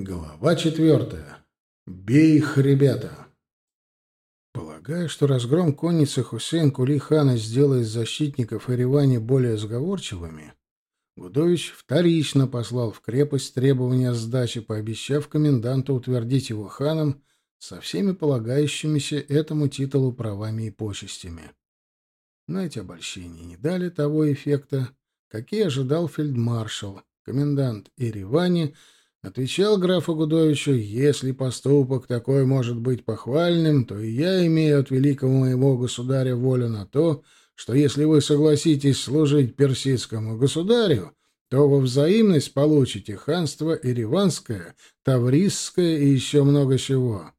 Глава четвертая. Бей их, ребята! Полагая, что разгром конницы Хусейн Кули-хана сделает защитников Еревани более сговорчивыми, Гудович вторично послал в крепость требования сдачи, пообещав коменданту утвердить его ханом со всеми полагающимися этому титулу правами и почестями. Но эти обольщения не дали того эффекта, какие ожидал фельдмаршал, комендант Еревани — Отвечал графу Гудовичу, если поступок такой может быть похвальным, то и я имею от великого моего государя волю на то, что если вы согласитесь служить персидскому государю, то во взаимность получите ханство Ириванское, Таврисское и еще много чего.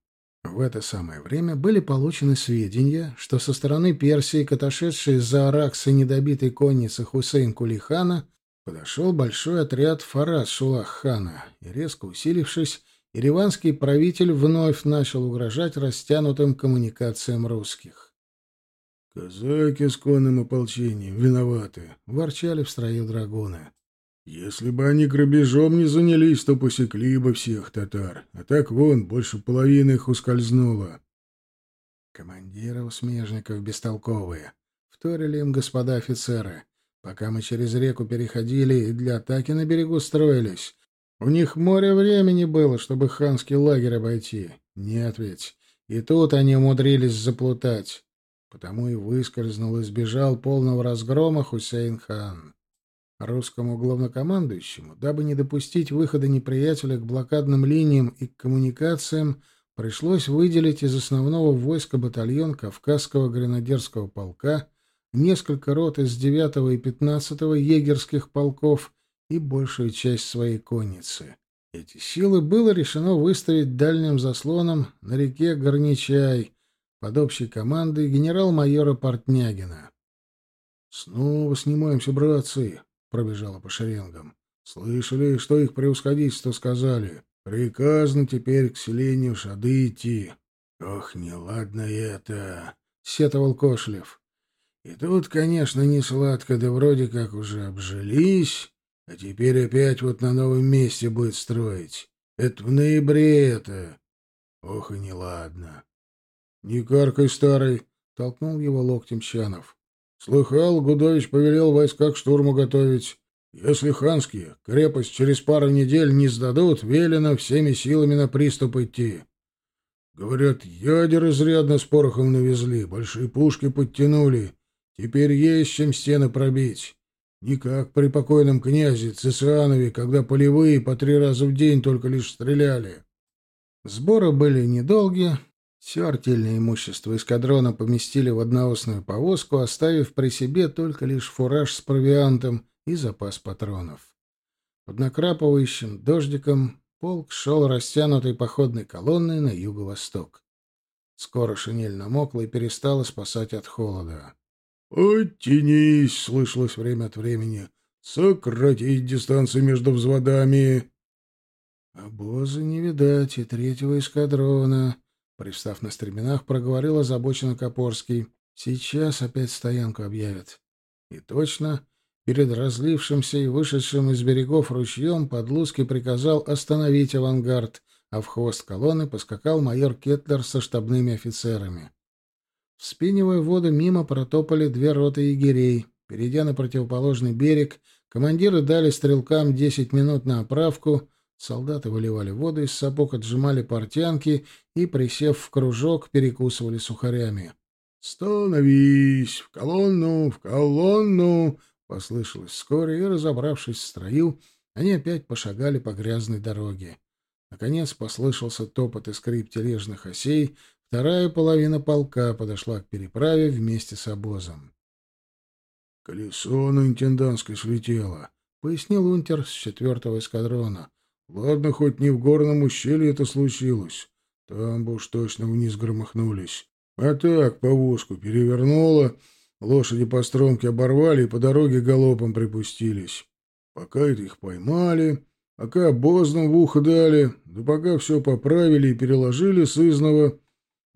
В это самое время были получены сведения, что со стороны Персии к за Араксы недобитой конницы Хусейн Кулихана подошел большой отряд Фарас Шулах-хана, и, резко усилившись, ереванский правитель вновь начал угрожать растянутым коммуникациям русских. «Казаки с конным ополчением виноваты», — ворчали в строю драгуны. «Если бы они грабежом не занялись, то посекли бы всех татар, а так вон, больше половины их ускользнуло». Командиры у смежников бестолковые, — вторили им господа офицеры. Пока мы через реку переходили и для атаки на берегу строились, у них море времени было, чтобы ханский лагерь обойти. Нет ведь. И тут они умудрились заплутать. Потому и выскользнул и сбежал полного разгрома Хусейн-хан. Русскому главнокомандующему, дабы не допустить выхода неприятеля к блокадным линиям и к коммуникациям, пришлось выделить из основного войска батальон Кавказского гренадерского полка — несколько рот из 9 и 15 егерских полков и большую часть своей конницы. Эти силы было решено выставить дальним заслоном на реке Горничай под общей командой генерал-майора Портнягина. «Снова снимаемся, братцы!» — пробежало по шеренгам. «Слышали, что их превосходительство сказали? Приказано теперь к селению Шады идти». «Ох, неладно это!» — сетовал Кошлев. И тут, конечно, не сладко, да вроде как уже обжились, а теперь опять вот на новом месте будет строить. Это в ноябре это. Ох и неладно. — Не каркай, старый, — толкнул его локтем Чанов. — Слыхал, Гудович повелел войска к штурму готовить. Если ханские крепость через пару недель не сдадут, велено всеми силами на приступ идти. Говорят, ядер изрядно с порохом навезли, большие пушки подтянули. Теперь есть чем стены пробить. Не как при покойном князе Цесанове, когда полевые по три раза в день только лишь стреляли. Сборы были недолгие. Все артельное имущество эскадрона поместили в одноосную повозку, оставив при себе только лишь фураж с провиантом и запас патронов. Под накрапывающим дождиком полк шел растянутой походной колонной на юго-восток. Скоро шинель намокла и перестала спасать от холода. «Оттянись!» — слышалось время от времени. «Сократить дистанцию между взводами!» «Обоза не видать и третьего эскадрона», — пристав на стременах, проговорил озабоченно Копорский. «Сейчас опять стоянку объявят». И точно, перед разлившимся и вышедшим из берегов ручьем Подлуцкий приказал остановить авангард, а в хвост колонны поскакал майор Кетлер со штабными офицерами. Вспенивая воду, мимо протопали две роты егерей. Перейдя на противоположный берег, командиры дали стрелкам десять минут на оправку, солдаты выливали воду из сапог, отжимали портянки и, присев в кружок, перекусывали сухарями. «Становись! В колонну! В колонну!» — послышалось вскоре, и, разобравшись в строю, они опять пошагали по грязной дороге. Наконец послышался топот и скрип тележных осей, Вторая половина полка подошла к переправе вместе с обозом. — Колесо на интендантской слетело, — пояснил унтер с четвертого эскадрона. — Ладно, хоть не в горном ущелье это случилось. Там бы уж точно вниз громыхнулись. А так, повозку перевернуло, лошади по стромке оборвали и по дороге галопом припустились. Пока это их поймали, пока обозным в ухо дали, да пока все поправили и переложили сызного,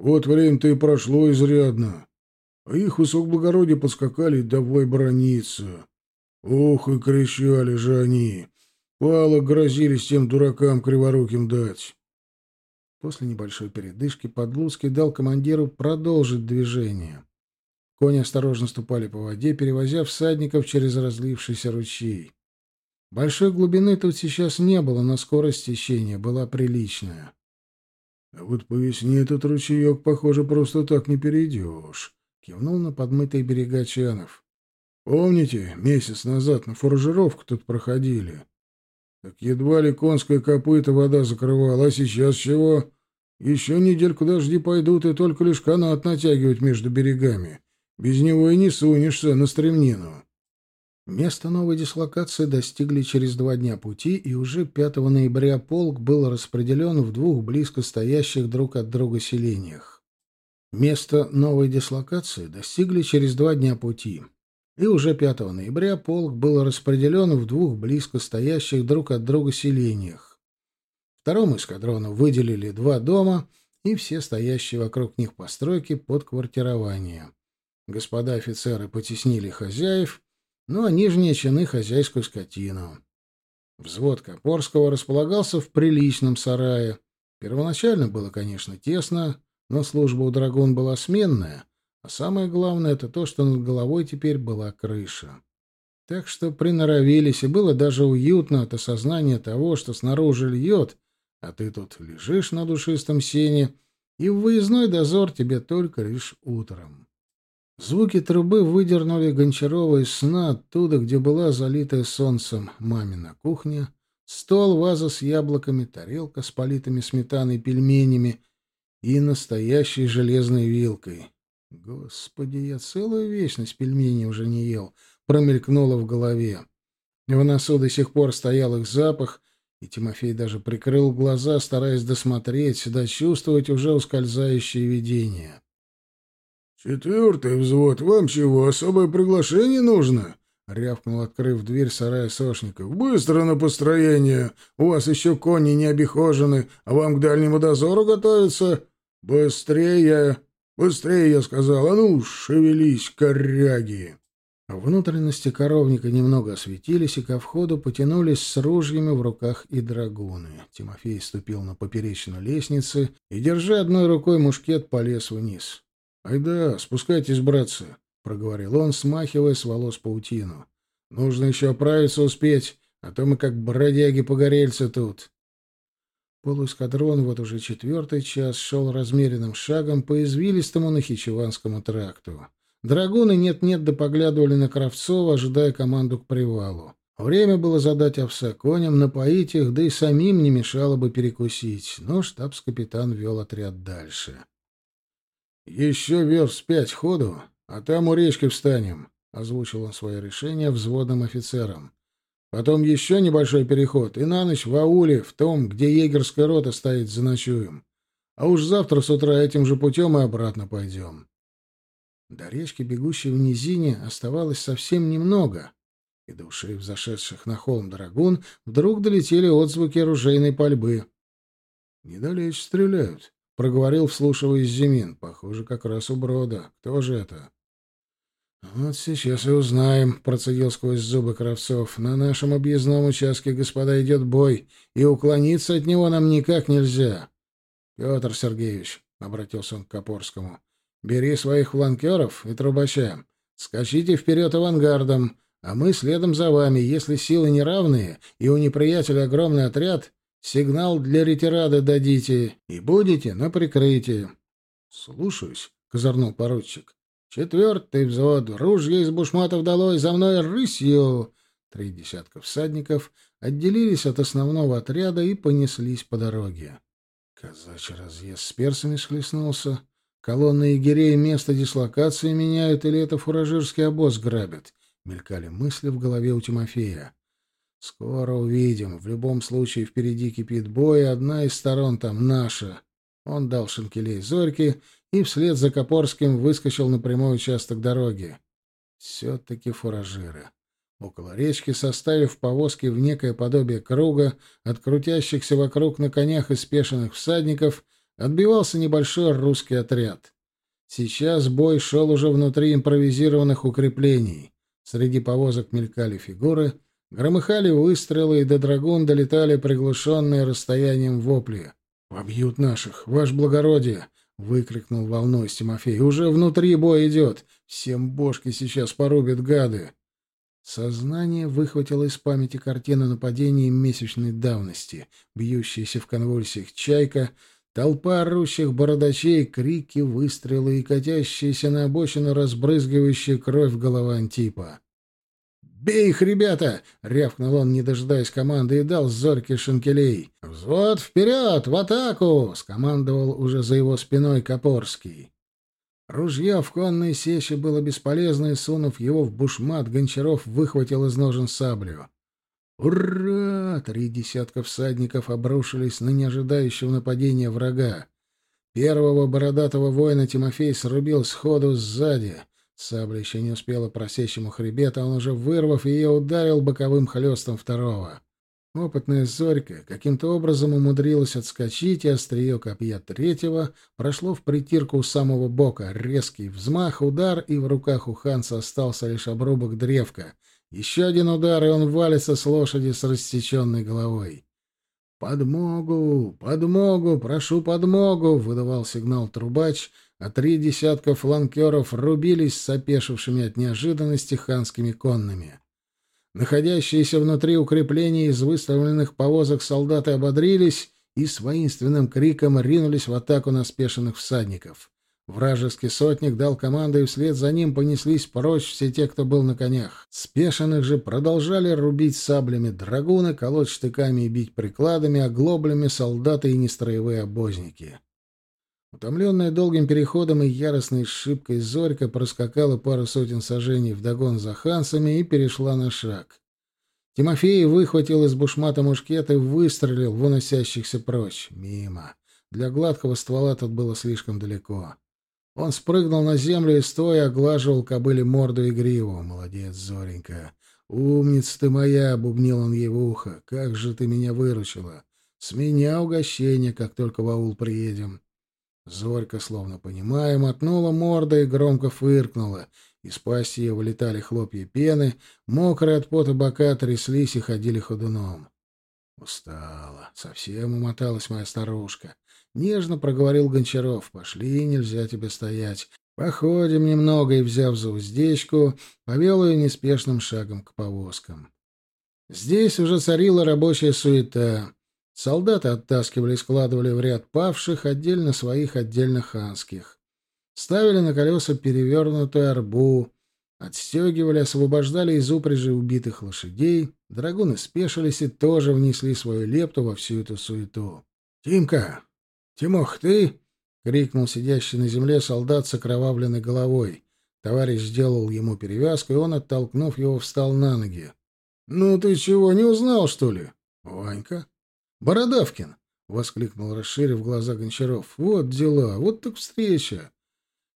вот время-то и прошло изрядно. А их высокоблагородие подскакали давай брониться. Ох, и кричали же они. Палок грозились тем дуракам криворуким дать. После небольшой передышки Подлуцкий дал командиру продолжить движение. Кони осторожно ступали по воде, перевозя всадников через разлившийся ручей. Большой глубины тут сейчас не было, но скорость течения была приличная. — А вот по весне этот ручеек, похоже, просто так не перейдешь, — кивнул на подмытые берега Чанов. — Помните, месяц назад на фуражировку тут проходили? Так едва ли конское копыто вода закрывала, а сейчас чего? Еще недельку дожди пойдут, и только лишь канат натягивать между берегами. Без него и не сунешься на стремнину. Место новой дислокации достигли через два дня пути, и уже 5 ноября полк был распределен в двух близко стоящих друг от друга селениях. Место новой дислокации достигли через два дня пути, и уже 5 ноября полк был распределен в двух близко стоящих друг от друга селениях. Второму эскадрону выделили два дома и все стоящие вокруг них постройки под квартирование. Господа офицеры потеснили хозяев, ну а нижние чины — хозяйскую скотину. Взвод Копорского располагался в приличном сарае. Первоначально было, конечно, тесно, но служба у драгун была сменная, а самое главное — это то, что над головой теперь была крыша. Так что приноровились, и было даже уютно от осознания того, что снаружи льет, а ты тут лежишь на душистом сене, и в выездной дозор тебе только лишь утром. Звуки трубы выдернули Гончарова из сна оттуда, где была залитая солнцем мамина кухня, стол, ваза с яблоками, тарелка с политыми сметаной пельменями и настоящей железной вилкой. Господи, я целую вечность пельменей уже не ел, промелькнуло в голове. В носу до сих пор стоял их запах, и Тимофей даже прикрыл глаза, стараясь досмотреть, дочувствовать уже ускользающее видение. «Четвертый взвод, вам чего, особое приглашение нужно?» — рявкнул, открыв дверь сарая Сошников. «Быстро на построение! У вас еще кони не обихожены, а вам к дальнему дозору готовиться? Быстрее! Быстрее, я сказал! А ну, шевелись, коряги!» Внутренности коровника немного осветились, и ко входу потянулись с ружьями в руках и драгуны. Тимофей ступил на поперечную лестницы и, держа одной рукой мушкет, полез вниз. «Айда, спускайтесь, братцы», — проговорил он, смахивая с волос паутину. «Нужно еще оправиться успеть, а то мы как бродяги-погорельцы тут». Полуэскадрон вот уже четвертый час шел размеренным шагом по извилистому Нахичеванскому тракту. Драгуны нет-нет да поглядывали на Кравцова, ожидая команду к привалу. Время было задать овса коням, напоить их, да и самим не мешало бы перекусить, но штабс-капитан вел отряд дальше. «Еще верст пять ходу, а там у речки встанем», — озвучил он свое решение взводным офицерам. «Потом еще небольшой переход, и на ночь в ауле, в том, где егерская рота стоит, заночуем. А уж завтра с утра этим же путем и обратно пойдем». До речки, бегущей в низине, оставалось совсем немного, и до ушей взошедших на холм драгун вдруг долетели отзвуки оружейной пальбы. «Недалече стреляют», — проговорил, вслушиваясь Зимин. «Похоже, как раз у Брода. Кто же это?» «Вот сейчас и узнаем», — процедил сквозь зубы Кравцов. «На нашем объездном участке, господа, идет бой, и уклониться от него нам никак нельзя». «Петр Сергеевич», — обратился он к Копорскому, — «бери своих фланкеров и трубача. Скачите вперед авангардом, а мы следом за вами. Если силы неравные и у неприятеля огромный отряд, Сигнал для ретирады дадите и будете на прикрытии. — Слушаюсь, — козырнул поручик. — Четвертый взвод. Ружья из бушматов долой. За мной рысью. Три десятка всадников отделились от основного отряда и понеслись по дороге. Казачий разъезд с персами схлестнулся. Колонны егерей место дислокации меняют или это фуражирский обоз грабят? Мелькали мысли в голове у Тимофея. Скоро увидим. В любом случае впереди кипит бой, одна из сторон там наша. Он дал шинкелей зорьки и вслед за Копорским выскочил на прямой участок дороги. Все-таки фуражиры. Около речки, составив повозки в некое подобие круга, от крутящихся вокруг на конях и спешенных всадников, отбивался небольшой русский отряд. Сейчас бой шел уже внутри импровизированных укреплений. Среди повозок мелькали фигуры — Громыхали выстрелы, и до драгун долетали приглушенные расстоянием вопли. «Побьют наших, ваше благородие!» — выкрикнул волнуясь Тимофей. «Уже внутри бой идет! Всем бошки сейчас порубят гады!» Сознание выхватило из памяти картину нападения месячной давности, бьющаяся в конвульсиях чайка, толпа орущих бородачей, крики, выстрелы и катящиеся на обочину разбрызгивающая кровь голова Антипа. «Бей их, ребята!» — рявкнул он, не дожидаясь команды, и дал зоркий шинкелей. «Взвод вперед! В атаку!» — скомандовал уже за его спиной Копорский. Ружье в конной сече было бесполезно, и, сунув его в бушмат, Гончаров выхватил из ножен саблю. «Ура!» — три десятка всадников обрушились на неожидающего нападения врага. Первого бородатого воина Тимофей срубил сходу сзади. Сабля еще не успела просечь ему хребет, а он уже, вырвав ее, ударил боковым хлестом второго. Опытная Зорька каким-то образом умудрилась отскочить, и острие копья третьего прошло в притирку у самого бока. Резкий взмах, удар, и в руках у Ханса остался лишь обрубок древка. Еще один удар, и он валится с лошади с рассеченной головой. «Подмогу! Подмогу! Прошу подмогу!» — выдавал сигнал трубач, а три десятка фланкеров рубились с опешившими от неожиданности ханскими конными. Находящиеся внутри укреплений из выставленных повозок солдаты ободрились и с воинственным криком ринулись в атаку на спешенных всадников. Вражеский сотник дал команду, и вслед за ним понеслись прочь все те, кто был на конях. Спешенных же продолжали рубить саблями драгуны, колоть штыками и бить прикладами, оглоблями солдаты и нестроевые обозники. Утомленная долгим переходом и яростной шибкой Зорька проскакала пару сотен сажений вдогон за хансами и перешла на шаг. Тимофей выхватил из бушмата мушкет и выстрелил в уносящихся прочь. Мимо. Для гладкого ствола тут было слишком далеко. Он спрыгнул на землю и, стоя, оглаживал кобыле морду и гриву. «Молодец, Зоренька! Умница ты моя!» — бубнил он ей в ухо. «Как же ты меня выручила! С меня угощение, как только в аул приедем!» Зорька, словно понимая, мотнула мордой и громко фыркнула. Из пасти ее вылетали хлопья пены, мокрые от пота бока тряслись и ходили ходуном. Устала, совсем умоталась моя старушка. Нежно проговорил Гончаров. «Пошли, нельзя тебе стоять. Походим немного» и, взяв за уздечку, повел ее неспешным шагом к повозкам. Здесь уже царила рабочая суета. Солдаты оттаскивали и складывали в ряд павших, отдельно своих, отдельно ханских. Ставили на колеса перевернутую арбу, отстегивали, освобождали из упряжи убитых лошадей, драгуны спешились и тоже внесли свою лепту во всю эту суету. «Тимка! Тимох, ты?» — крикнул сидящий на земле солдат с окровавленной головой. Товарищ сделал ему перевязку, и он, оттолкнув его, встал на ноги. «Ну ты чего, не узнал, что ли?» «Ванька?» «Бородавкин!» — воскликнул, расширив глаза Гончаров. «Вот дела, вот так встреча!»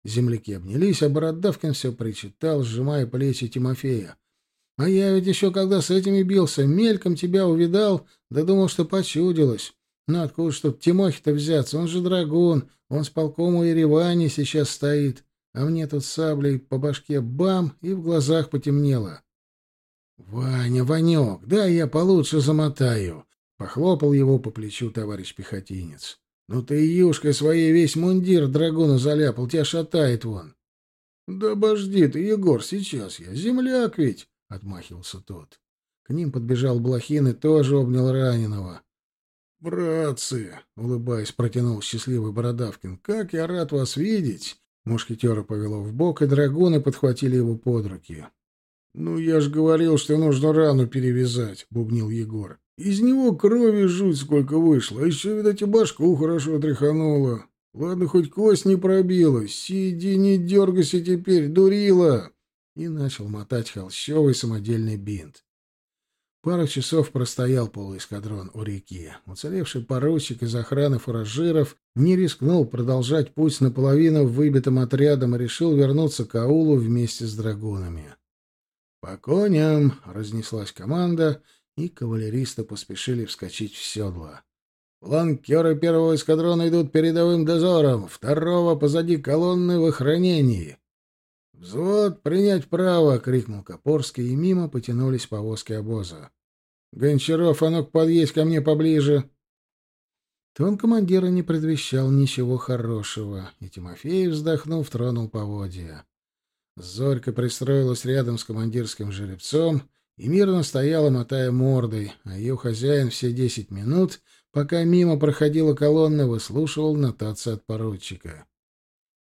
Земляки обнялись, а Бородавкин все причитал, сжимая плечи Тимофея. «А я ведь еще когда с этими бился, мельком тебя увидал, да думал, что почудилось. Ну откуда ж тут Тимохи-то взяться? Он же драгун, он с полком у Еревани сейчас стоит, а мне тут саблей по башке бам и в глазах потемнело». «Ваня, Ванек, да я получше замотаю!» Похлопал его по плечу товарищ пехотинец. «Ну ты юшкой своей весь мундир драгуна заляпал, тебя шатает вон». «Да обожди ты, Егор, сейчас я, земляк ведь!» — отмахивался тот. К ним подбежал Блохин и тоже обнял раненого. «Братцы!» — улыбаясь, протянул счастливый Бородавкин. «Как я рад вас видеть!» Мушкетера повело в бок, и драгуны подхватили его под руки. «Ну, я ж говорил, что нужно рану перевязать», — бубнил Егор. Из него крови жуть сколько вышло, а еще, видать, и башку хорошо тряхануло. Ладно, хоть кость не пробилась. Сиди, не дергайся теперь, дурила!» И начал мотать холщовый самодельный бинт. Пару часов простоял полуэскадрон у реки. Уцелевший поручик из охраны фуражиров не рискнул продолжать путь наполовину выбитым отрядом и решил вернуться к аулу вместе с драгунами. «По коням!» — разнеслась команда — и кавалеристы поспешили вскочить в седла. Фланкеры первого эскадрона идут передовым дозором, второго позади колонны в охранении. «Взвод, принять право!» — крикнул Копорский, и мимо потянулись повозки обоза. «Гончаров, а ну-ка подъедь ко мне поближе!» Тон командира не предвещал ничего хорошего, и Тимофей, вздохнув, тронул поводья. Зорька пристроилась рядом с командирским жеребцом и мирно стояла, мотая мордой, а ее хозяин все десять минут, пока мимо проходила колонна, выслушивал нотации от поручика.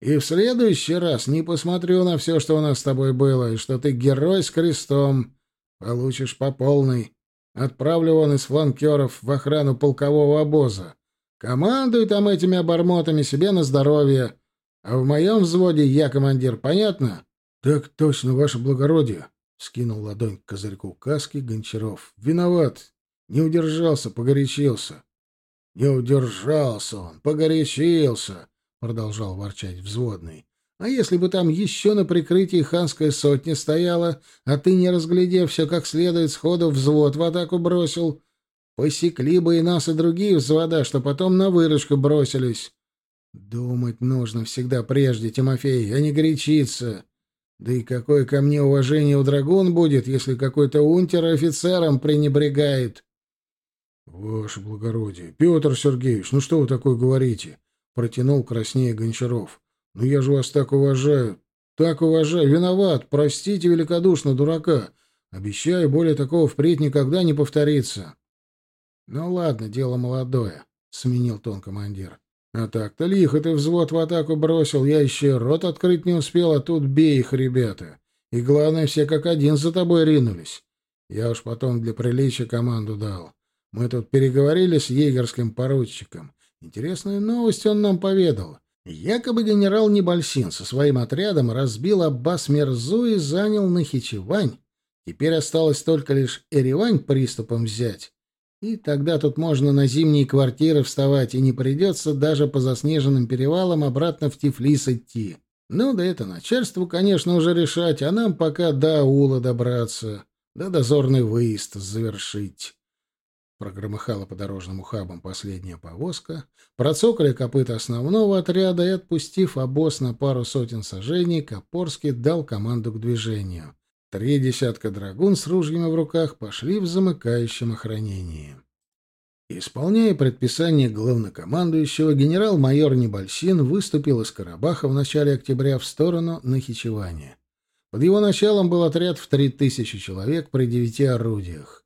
И в следующий раз не посмотрю на все, что у нас с тобой было, и что ты герой с крестом. Получишь по полной. Отправлю он из фланкеров в охрану полкового обоза. Командуй там этими обормотами себе на здоровье. А в моем взводе я командир, понятно? — Так точно, ваше благородие, — скинул ладонь к козырьку каски Гончаров. — Виноват. Не удержался, погорячился. — Не удержался он, погорячился, — продолжал ворчать взводный. «А если бы там еще на прикрытии ханская сотня стояла, а ты, не разглядев все как следует, сходу взвод в атаку бросил, посекли бы и нас, и другие взвода, что потом на выручку бросились. Думать нужно всегда прежде, Тимофей, а не горячиться. Да и какое ко мне уважение у драгун будет, если какой-то унтер офицером пренебрегает?» «Ваше благородие, Петр Сергеевич, ну что вы такое говорите?» Протянул краснее Гончаров. «Ну я же вас так уважаю. Так уважаю. Виноват. Простите великодушно, дурака. Обещаю, более такого впредь никогда не повторится». «Ну ладно, дело молодое», — сменил тон командир. «А так-то лихо ты взвод в атаку бросил. Я еще рот открыть не успел, а тут бей их, ребята. И главное, все как один за тобой ринулись. Я уж потом для приличия команду дал. Мы тут переговорили с егерским поручиком. Интересную новость он нам поведал. Якобы генерал Небольсин со своим отрядом разбил Аббас Мерзу и занял Нахичевань. Теперь осталось только лишь Эревань приступом взять. И тогда тут можно на зимние квартиры вставать, и не придется даже по заснеженным перевалам обратно в Тифлис идти. Ну да это начальству, конечно, уже решать, а нам пока до аула добраться, да дозорный выезд завершить. Прогромыхала по дорожным ухабам последняя повозка, процокали копыта основного отряда и, отпустив обоз на пару сотен сажений, Копорский дал команду к движению. Три десятка драгун с ружьями в руках пошли в замыкающем охранении. Исполняя предписание главнокомандующего, генерал-майор Небольсин выступил из Карабаха в начале октября в сторону Нахичевания. Под его началом был отряд в три тысячи человек при девяти орудиях.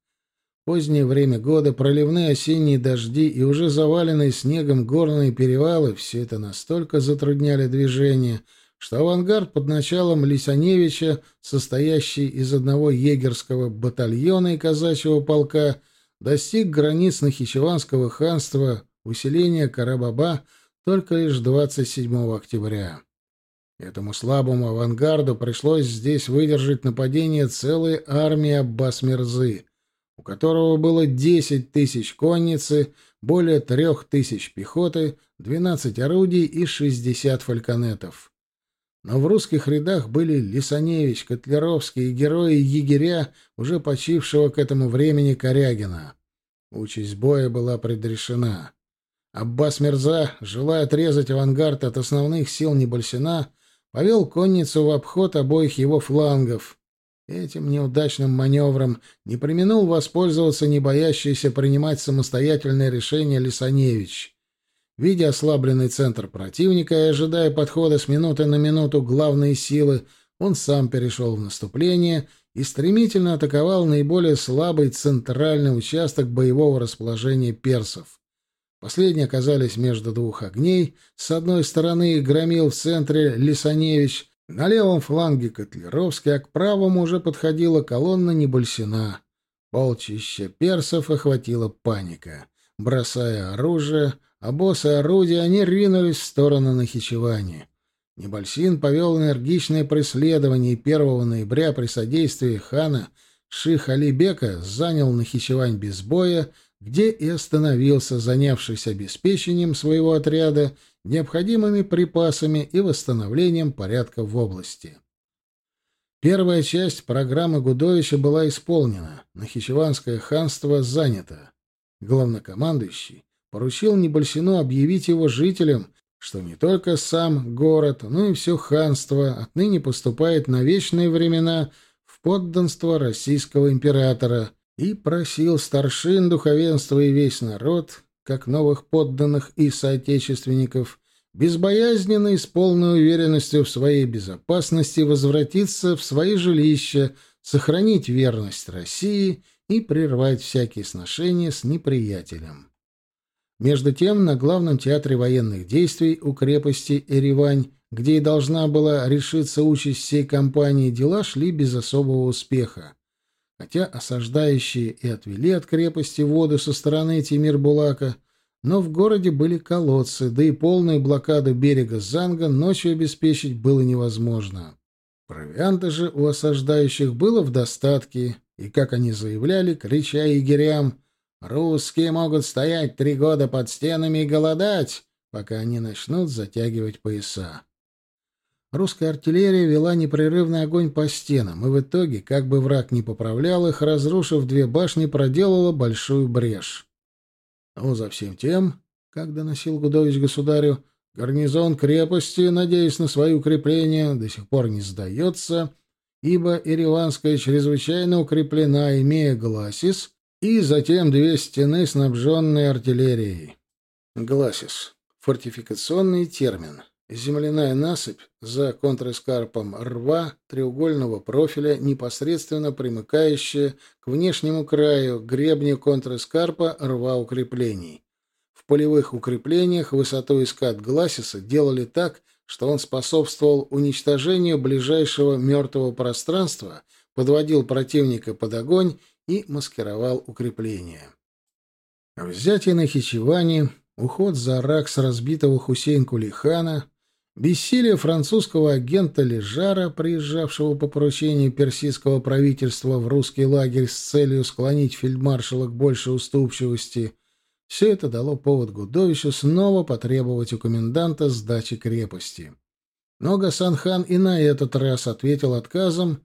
Позднее время года, проливные осенние дожди и уже заваленные снегом горные перевалы — все это настолько затрудняли движение, что авангард под началом Лисаневича, состоящий из одного егерского батальона и казачьего полка, достиг границ Нахичеванского ханства, усиления Карабаба только лишь 27 октября. Этому слабому авангарду пришлось здесь выдержать нападение целой армии Аббас-Мирзы — у которого было 10 тысяч конницы, более трех тысяч пехоты, 12 орудий и 60 фальконетов. Но в русских рядах были Лисаневич, Котлеровский и герои-егеря, уже почившего к этому времени Корягина. Участь боя была предрешена. Аббас Мирза, желая отрезать авангард от основных сил Небольсина, повел конницу в обход обоих его флангов — Этим неудачным маневром не применул воспользоваться не боящийся принимать самостоятельное решение Лисаневич. Видя ослабленный центр противника и ожидая подхода с минуты на минуту главной силы, он сам перешел в наступление и стремительно атаковал наиболее слабый центральный участок боевого расположения персов. Последние оказались между двух огней. С одной стороны громил в центре Лисаневич, на левом фланге Котлеровский, а к правому уже подходила колонна Небольсина. Полчища персов охватила паника. Бросая оружие, обосы орудия, они ринулись в сторону Нахичевани. Небольсин повел энергичное преследование, и 1 ноября при содействии хана Ших Алибека занял Нахичевань без боя, где и остановился, занявшись обеспечением своего отряда необходимыми припасами и восстановлением порядка в области. Первая часть программы Гудовича была исполнена, Нахичеванское ханство занято. Главнокомандующий поручил Небольсину объявить его жителям, что не только сам город, но и все ханство отныне поступает на вечные времена в подданство российского императора и просил старшин духовенства и весь народ, как новых подданных и соотечественников, безбоязненно и с полной уверенностью в своей безопасности возвратиться в свои жилища, сохранить верность России и прервать всякие сношения с неприятелем. Между тем, на главном театре военных действий у крепости Эревань, где и должна была решиться участь всей кампании, дела шли без особого успеха. Хотя осаждающие и отвели от крепости воду со стороны Тимир-Булака, но в городе были колодцы, да и полную блокаду берега Занга ночью обеспечить было невозможно. Провианта же у осаждающих было в достатке, и, как они заявляли, крича егерям — Русские могут стоять три года под стенами и голодать, пока они начнут затягивать пояса. Русская артиллерия вела непрерывный огонь по стенам, и в итоге, как бы враг не поправлял их, разрушив две башни, проделала большую брешь. Но за всем тем, как доносил Гудович государю, гарнизон крепости, надеясь на свои укрепления, до сих пор не сдается, ибо Ириванская чрезвычайно укреплена, имея гласис, и затем две стены, снабженные артиллерией. Гласис. Фортификационный термин. Земляная насыпь за контрэскарпом рва треугольного профиля, непосредственно примыкающая к внешнему краю гребня контрэскарпа рва укреплений. В полевых укреплениях высоту скат гласиса делали так, что он способствовал уничтожению ближайшего мертвого пространства, подводил противника под огонь и маскировал укрепления. Взятие на Хичеване, уход за Ракс разбитого Хусейн Кулихана, бессилие французского агента Лежара, приезжавшего по поручению персидского правительства в русский лагерь с целью склонить фельдмаршала к большей уступчивости, все это дало повод Гудовичу снова потребовать у коменданта сдачи крепости. Но Гасан-хан и на этот раз ответил отказом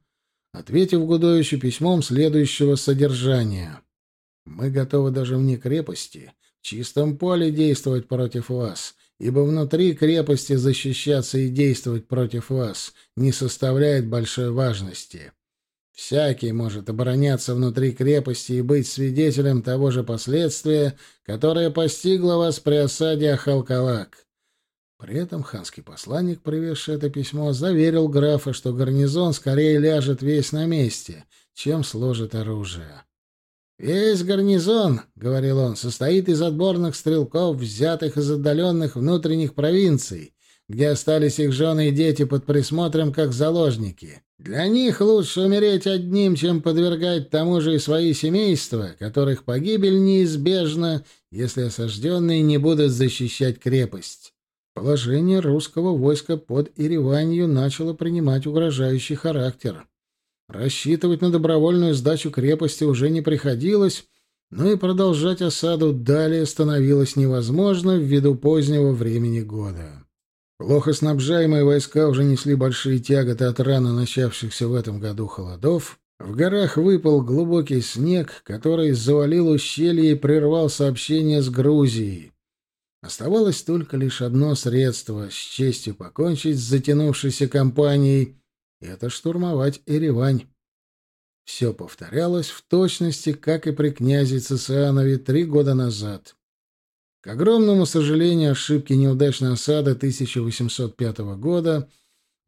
ответив Гудовичу письмом следующего содержания. «Мы готовы даже вне крепости, в чистом поле действовать против вас, ибо внутри крепости защищаться и действовать против вас не составляет большой важности. Всякий может обороняться внутри крепости и быть свидетелем того же последствия, которое постигло вас при осаде Ахалкалак. При этом ханский посланник, привезший это письмо, заверил графа, что гарнизон скорее ляжет весь на месте, чем сложит оружие. «Весь гарнизон, — говорил он, — состоит из отборных стрелков, взятых из отдаленных внутренних провинций, где остались их жены и дети под присмотром как заложники. Для них лучше умереть одним, чем подвергать тому же и свои семейства, которых погибель неизбежна, если осажденные не будут защищать крепость». Положение русского войска под Ереванью начало принимать угрожающий характер. Рассчитывать на добровольную сдачу крепости уже не приходилось, но и продолжать осаду далее становилось невозможно ввиду позднего времени года. Плохо снабжаемые войска уже несли большие тяготы от рано начавшихся в этом году холодов. В горах выпал глубокий снег, который завалил ущелье и прервал сообщение с Грузией. Оставалось только лишь одно средство — с честью покончить с затянувшейся кампанией — это штурмовать Эревань. Все повторялось в точности, как и при князе Цесанове три года назад. К огромному сожалению, ошибки неудачной осады 1805 года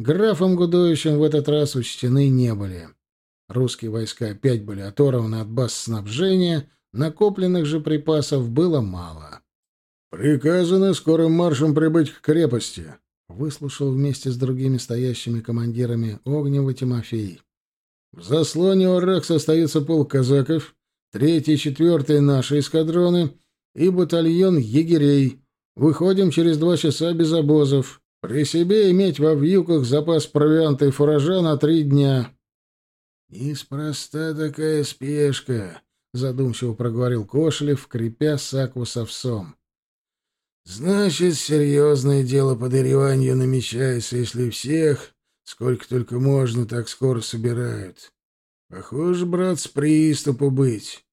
графом Гудовичем в этот раз учтены не были. Русские войска опять были оторваны от баз снабжения, накопленных же припасов было мало. «Приказано скорым маршем прибыть к крепости», — выслушал вместе с другими стоящими командирами Огнева Тимофей. «В заслоне Орак состоится полк казаков, третий и четвертый наши эскадроны и батальон егерей. Выходим через два часа без обозов. При себе иметь во вьюках запас провианта и фуража на три дня». «Неспроста такая спешка», — задумчиво проговорил Кошелев, крепя сакву с овсом. Значит, серьезное дело по дыреванию намечается, если всех, сколько только можно, так скоро собирают. Похоже, брат, с приступу быть.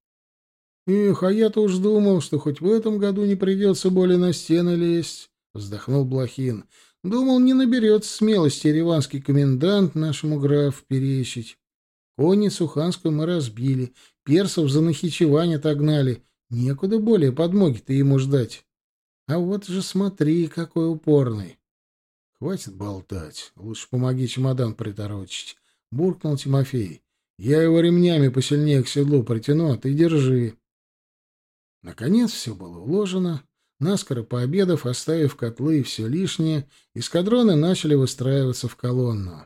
Эх, а я-то уж думал, что хоть в этом году не придется более на стены лезть, вздохнул Блохин. Думал, не наберется смелости ереванский комендант нашему графу перечить. Конницу ханскую мы разбили, персов за Нахичевань отогнали. Некуда более подмоги-то ему ждать. А вот же смотри, какой упорный. Хватит болтать. Лучше помоги чемодан приторочить. Буркнул Тимофей. Я его ремнями посильнее к седлу притяну, а ты держи. Наконец все было уложено. Наскоро пообедав, оставив котлы и все лишнее, эскадроны начали выстраиваться в колонну.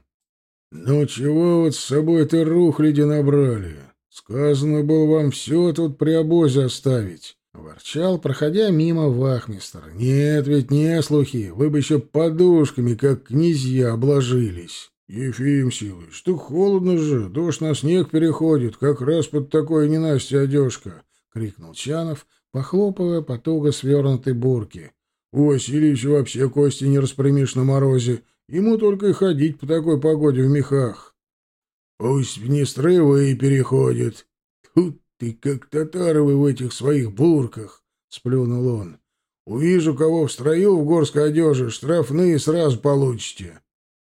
— Ну чего вот с собой-то рухляди набрали? Сказано было вам все тут при обозе оставить. — ворчал, проходя мимо вахмистр. — Нет, ведь не слухи, вы бы еще подушками, как князья, обложились. — Ефим Силыч, что холодно же, дождь на снег переходит, как раз под такое ненастье одежка, — крикнул Чанов, похлопывая по туго свернутой бурке. — У Васильевича вообще кости не распрямишь на морозе, ему только и ходить по такой погоде в мехах. — Пусть в Нестроевые переходит. Тут ты как татаровы в этих своих бурках, — сплюнул он. — Увижу, кого в строю в горской одежде, штрафные сразу получите.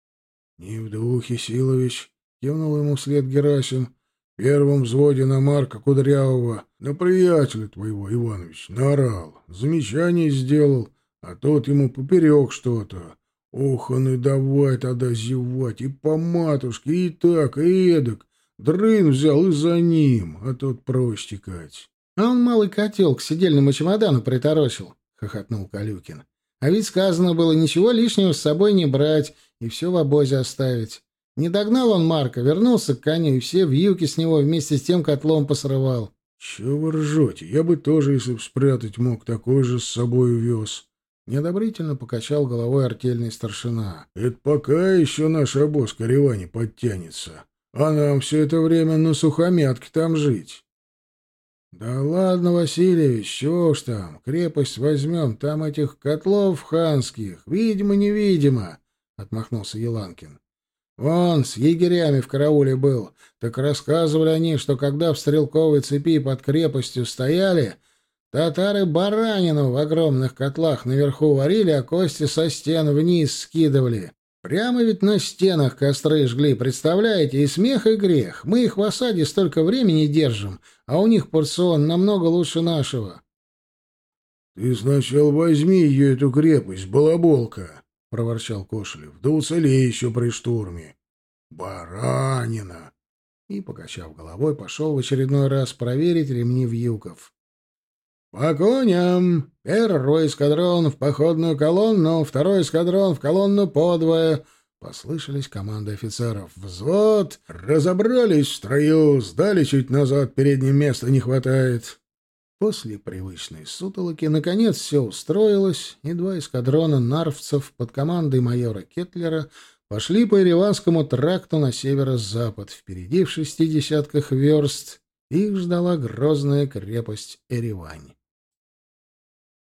— Не в духе, Силович, — кивнул ему вслед Герасим первом взводе на Марка Кудрявого, на приятеля твоего, Иванович, наорал, замечание сделал, а тот ему поперек что-то. Ох, он и давай тогда зевать, и по матушке, и так, и эдак. Дрын взял и за ним, а тот прочь текать. — А он малый котел к сидельному чемодану приторочил, — хохотнул Калюкин. — А ведь сказано было ничего лишнего с собой не брать и все в обозе оставить. Не догнал он Марка, вернулся к коню, и все вьюки с него вместе с тем котлом посрывал. — Чего вы ржете? Я бы тоже, если б спрятать мог, такой же с собой увез. Неодобрительно покачал головой артельный старшина. — Это пока еще наш обоз к Ореване подтянется. А нам все это время на сухомятке там жить. — Да ладно, Васильевич, чего уж там, крепость возьмем, там этих котлов ханских, видимо-невидимо, — отмахнулся Еланкин. Вон, с егерями в карауле был. Так рассказывали они, что когда в стрелковой цепи под крепостью стояли, татары баранину в огромных котлах наверху варили, а кости со стен вниз скидывали. Прямо ведь на стенах костры жгли, представляете? И смех, и грех. Мы их в осаде столько времени держим, а у них порцион намного лучше нашего. — Ты сначала возьми ее, эту крепость, балаболка, — проворчал Кошелев. — Да уцелей еще при штурме. Баранина! И, покачав головой, пошел в очередной раз проверить ремни вьюков. — По коням! Первый эскадрон в походную колонну, второй эскадрон в колонну подвое! — послышались команды офицеров. «Взвод! Разобрались в строю! Сдали чуть назад, переднее места не хватает!» После привычной сутолоки, наконец, все устроилось, и два эскадрона нарвцев под командой майора Кетлера пошли по Ереванскому тракту на северо-запад. Впереди в шести десятках верст их ждала грозная крепость Еревань.